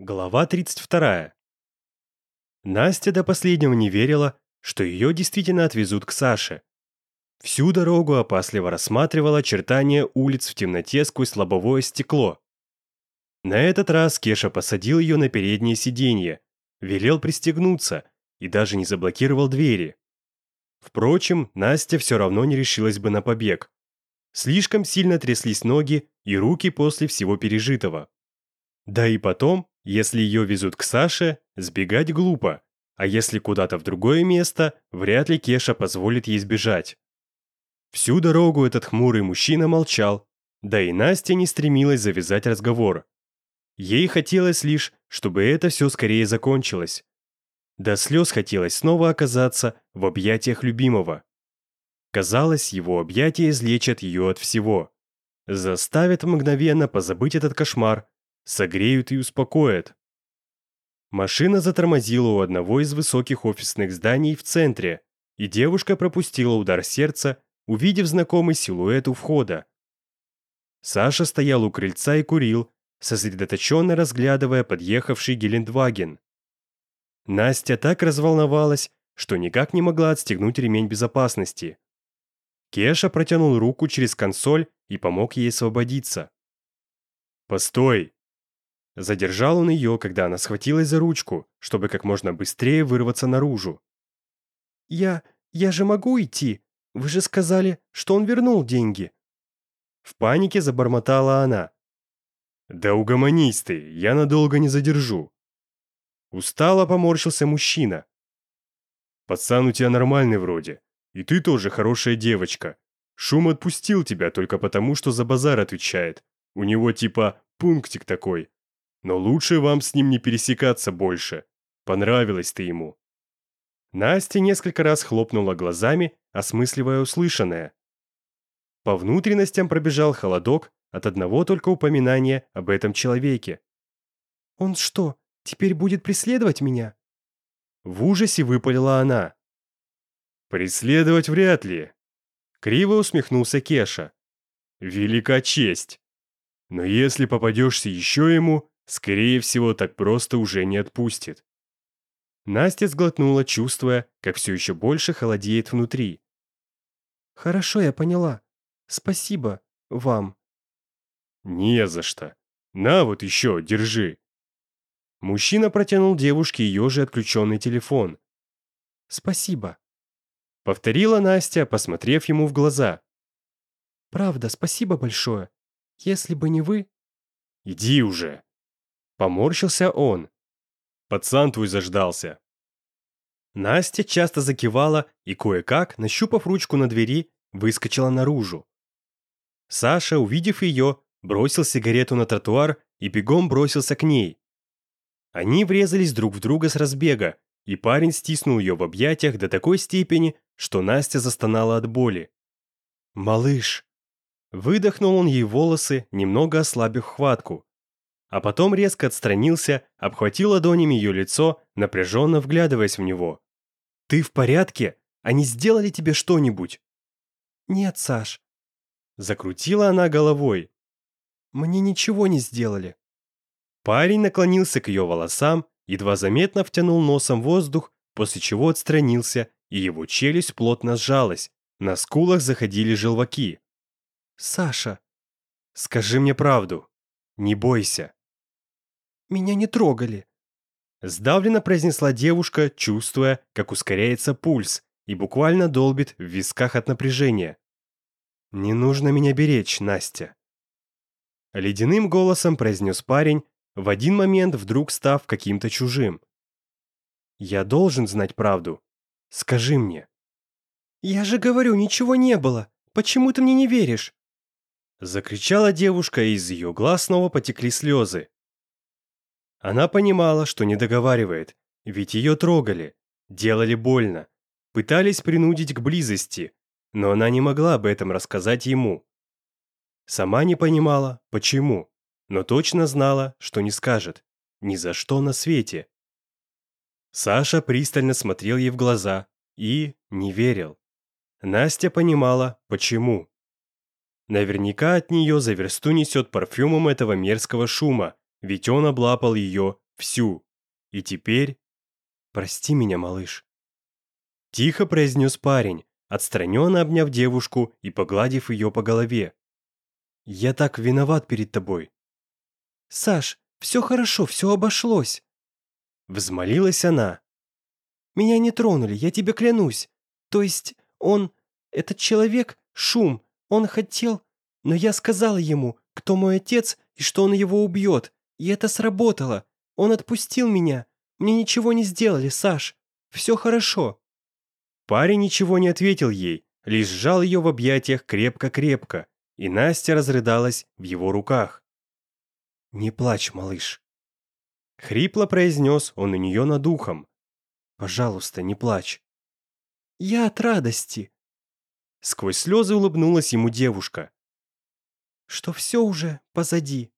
Глава 32. Настя до последнего не верила, что ее действительно отвезут к Саше. Всю дорогу опасливо рассматривала очертания улиц в темноте сквозь лобовое стекло. На этот раз Кеша посадил ее на переднее сиденье, велел пристегнуться и даже не заблокировал двери. Впрочем, Настя все равно не решилась бы на побег. Слишком сильно тряслись ноги и руки после всего пережитого. Да и потом если ее везут к Саше, сбегать глупо, а если куда-то в другое место, вряд ли Кеша позволит ей сбежать. Всю дорогу этот хмурый мужчина молчал, да и Настя не стремилась завязать разговор. Ей хотелось лишь, чтобы это все скорее закончилось. До слез хотелось снова оказаться в объятиях любимого. Казалось, его объятия излечат ее от всего. Заставят мгновенно позабыть этот кошмар, согреют и успокоят. Машина затормозила у одного из высоких офисных зданий в центре, и девушка пропустила удар сердца, увидев знакомый силуэт у входа. Саша стоял у крыльца и курил, сосредоточенно разглядывая подъехавший Гелендваген. Настя так разволновалась, что никак не могла отстегнуть ремень безопасности. Кеша протянул руку через консоль и помог ей освободиться. «Постой!» Задержал он ее, когда она схватилась за ручку, чтобы как можно быстрее вырваться наружу. «Я... я же могу идти! Вы же сказали, что он вернул деньги!» В панике забормотала она. «Да угомонись ты, я надолго не задержу!» Устало поморщился мужчина. «Пацан у тебя нормальный вроде, и ты тоже хорошая девочка. Шум отпустил тебя только потому, что за базар отвечает. У него типа пунктик такой, но лучше вам с ним не пересекаться больше. Понравилось ты ему». Настя несколько раз хлопнула глазами, осмысливая услышанное. По внутренностям пробежал холодок от одного только упоминания об этом человеке. «Он что, теперь будет преследовать меня?» В ужасе выпалила она. «Преследовать вряд ли», — криво усмехнулся Кеша. «Велика честь. Но если попадешься еще ему, скорее всего, так просто уже не отпустит. Настя сглотнула, чувствуя, как все еще больше холодеет внутри. «Хорошо, я поняла. Спасибо вам». «Не за что. На вот еще, держи». Мужчина протянул девушке ее же отключенный телефон. «Спасибо», — повторила Настя, посмотрев ему в глаза. «Правда, спасибо большое. Если бы не вы...» «Иди уже», Поморщился он. Пацан твой заждался. Настя часто закивала и, кое-как, нащупав ручку на двери, выскочила наружу. Саша, увидев ее, бросил сигарету на тротуар и бегом бросился к ней. Они врезались друг в друга с разбега, и парень стиснул ее в объятиях до такой степени, что Настя застонала от боли. «Малыш!» Выдохнул он ей волосы, немного ослабив хватку а потом резко отстранился, обхватил ладонями ее лицо, напряженно вглядываясь в него. «Ты в порядке? Они сделали тебе что-нибудь?» «Нет, Саш». Закрутила она головой. «Мне ничего не сделали». Парень наклонился к ее волосам, едва заметно втянул носом воздух, после чего отстранился, и его челюсть плотно сжалась, на скулах заходили желваки. «Саша, скажи мне правду. Не бойся». Меня не трогали». Сдавленно произнесла девушка, чувствуя, как ускоряется пульс и буквально долбит в висках от напряжения. «Не нужно меня беречь, Настя». Ледяным голосом произнес парень, в один момент вдруг став каким-то чужим. «Я должен знать правду. Скажи мне». «Я же говорю, ничего не было. Почему ты мне не веришь?» Закричала девушка, и из ее глаз снова потекли слезы. Она понимала, что не договаривает, ведь ее трогали, делали больно, пытались принудить к близости, но она не могла об этом рассказать ему. Сама не понимала, почему, но точно знала, что не скажет. Ни за что на свете. Саша пристально смотрел ей в глаза и не верил. Настя понимала, почему. Наверняка от нее за версту несет парфюмом этого мерзкого шума, ведь он облапал ее всю. И теперь... «Прости меня, малыш». Тихо произнес парень, отстраненно обняв девушку и погладив ее по голове. «Я так виноват перед тобой». «Саш, все хорошо, все обошлось». Взмолилась она. «Меня не тронули, я тебе клянусь. То есть он, этот человек, шум, он хотел, но я сказала ему, кто мой отец и что он его убьет, и это сработало. Он отпустил меня. Мне ничего не сделали, Саш. Все хорошо». Парень ничего не ответил ей, лишь сжал ее в объятиях крепко-крепко, и Настя разрыдалась в его руках. «Не плачь, малыш», — хрипло произнес он у нее над ухом. «Пожалуйста, не плачь». «Я от радости», — сквозь слезы улыбнулась ему девушка. «Что все уже позади».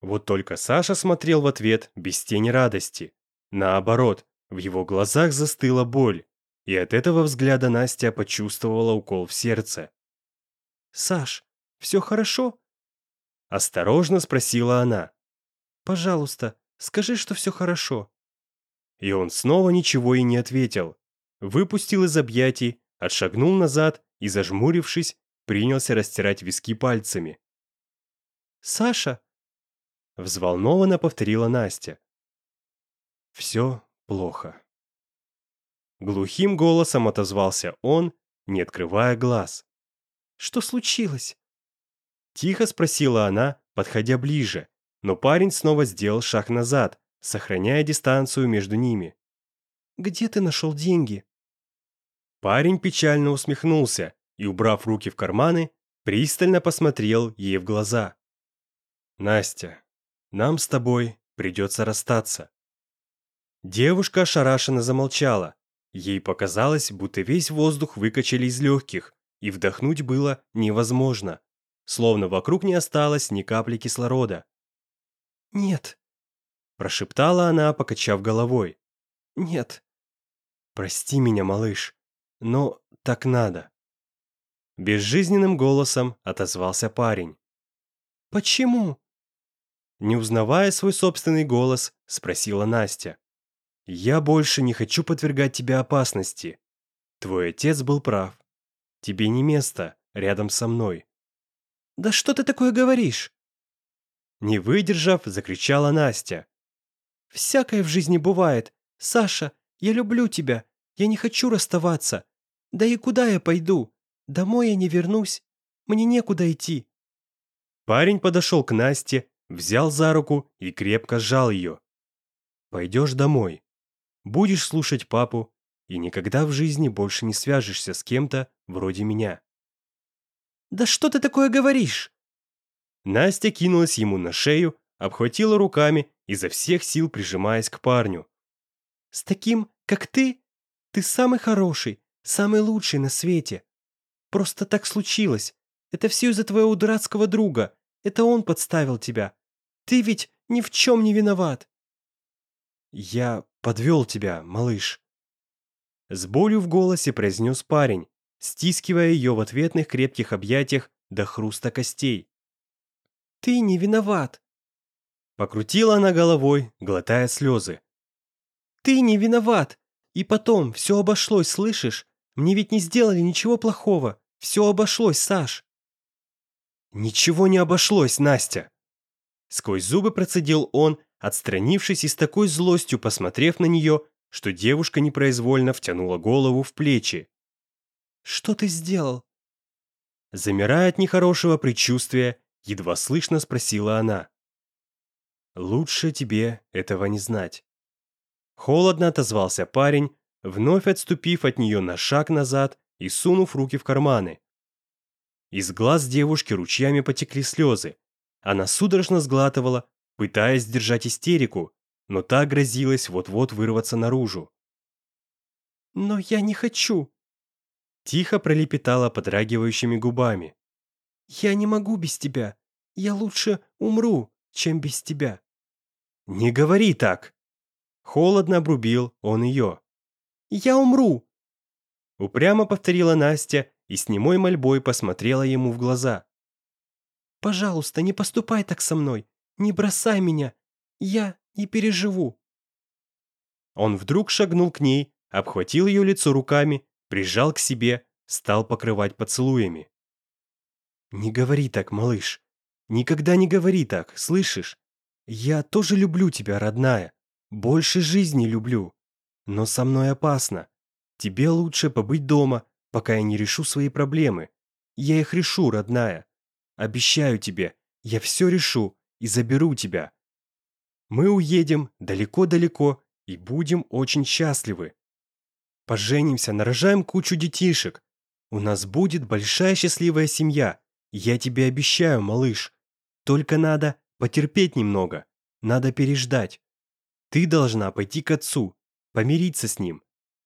Вот только Саша смотрел в ответ без тени радости. Наоборот, в его глазах застыла боль, и от этого взгляда Настя почувствовала укол в сердце. «Саш, все хорошо?» Осторожно спросила она. «Пожалуйста, скажи, что все хорошо». И он снова ничего и не ответил. Выпустил из объятий, отшагнул назад и, зажмурившись, принялся растирать виски пальцами. «Саша!» взволнованно повторила Настя. «Все плохо». Глухим голосом отозвался он, не открывая глаз. «Что случилось?» Тихо спросила она, подходя ближе, но парень снова сделал шаг назад, сохраняя дистанцию между ними. «Где ты нашел деньги?» Парень печально усмехнулся и, убрав руки в карманы, пристально посмотрел ей в глаза. «Настя, нам с тобой придется расстаться». Девушка ошарашенно замолчала. Ей показалось, будто весь воздух выкачали из легких, и вдохнуть было невозможно. Словно вокруг не осталось ни капли кислорода. «Нет», – прошептала она, покачав головой. «Нет». «Прости меня, малыш, но так надо». Безжизненным голосом отозвался парень. «Почему?» не узнавая свой собственный голос, спросила Настя. «Я больше не хочу подвергать тебя опасности. Твой отец был прав. Тебе не место рядом со мной». «Да что ты такое говоришь?» Не выдержав, закричала Настя. «Всякое в жизни бывает. Саша, я люблю тебя. Я не хочу расставаться. Да и куда я пойду? Домой я не вернусь. Мне некуда идти». Парень подошел к Насте взял за руку и крепко сжал ее. «Пойдешь домой. Будешь слушать папу и никогда в жизни больше не свяжешься с кем-то вроде меня». «Да что ты такое говоришь?» Настя кинулась ему на шею, обхватила руками, изо всех сил прижимаясь к парню. «С таким, как ты, ты самый хороший, самый лучший на свете. Просто так случилось. Это все из-за твоего дурацкого друга. Это он подставил тебя. Ты ведь ни в чем не виноват!» «Я подвел тебя, малыш!» С болью в голосе произнес парень, стискивая ее в ответных крепких объятиях до хруста костей. «Ты не виноват!» Покрутила она головой, глотая слезы. «Ты не виноват! И потом, все обошлось, слышишь? Мне ведь не сделали ничего плохого. Все обошлось, Саш!» «Ничего не обошлось, Настя!» Сквозь зубы процедил он, отстранившись и с такой злостью посмотрев на нее, что девушка непроизвольно втянула голову в плечи. «Что ты сделал?» Замирая от нехорошего предчувствия, едва слышно спросила она. «Лучше тебе этого не знать». Холодно отозвался парень, вновь отступив от нее на шаг назад и сунув руки в карманы. Из глаз девушки ручьями потекли слезы, она судорожно сглатывала, пытаясь сдержать истерику, но та грозилась вот-вот вырваться наружу. «Но я не хочу!» Тихо пролепетала подрагивающими губами. «Я не могу без тебя! Я лучше умру, чем без тебя!» «Не говори так!» Холодно обрубил он ее. «Я умру!» Упрямо повторила Настя и с немой мольбой посмотрела ему в глаза. Пожалуйста, не поступай так со мной. Не бросай меня. Я не переживу. Он вдруг шагнул к ней, обхватил ее лицо руками, прижал к себе, стал покрывать поцелуями. «Не говори так, малыш. Никогда не говори так, слышишь? Я тоже люблю тебя, родная. Больше жизни люблю. Но со мной опасно. Тебе лучше побыть дома, пока я не решу свои проблемы. Я их решу, родная. Обещаю тебе, я все решу и заберу тебя. Мы уедем далеко-далеко и будем очень счастливы. Поженимся, нарожаем кучу детишек. У нас будет большая счастливая семья. Я тебе обещаю, малыш. Только надо потерпеть немного. Надо переждать. Ты должна пойти к отцу, помириться с ним.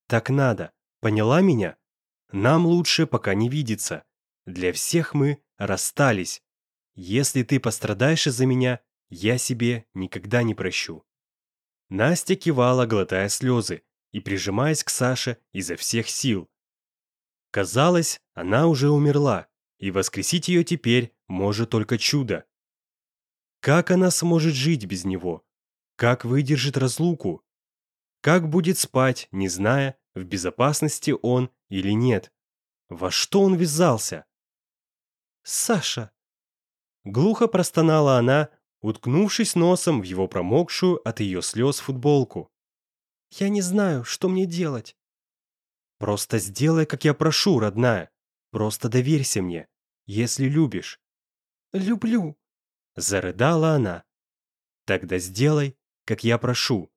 Так надо. Поняла меня? Нам лучше пока не видеться. Для всех мы расстались. Если ты пострадаешь из-за меня, я себе никогда не прощу». Настя кивала, глотая слезы и прижимаясь к Саше изо всех сил. Казалось, она уже умерла, и воскресить ее теперь может только чудо. Как она сможет жить без него? Как выдержит разлуку? Как будет спать, не зная, в безопасности он или нет? Во что он ввязался? Саша!» Глухо простонала она, уткнувшись носом в его промокшую от ее слез футболку. «Я не знаю, что мне делать». «Просто сделай, как я прошу, родная. Просто доверься мне, если любишь». «Люблю», — зарыдала она. «Тогда сделай, как я прошу.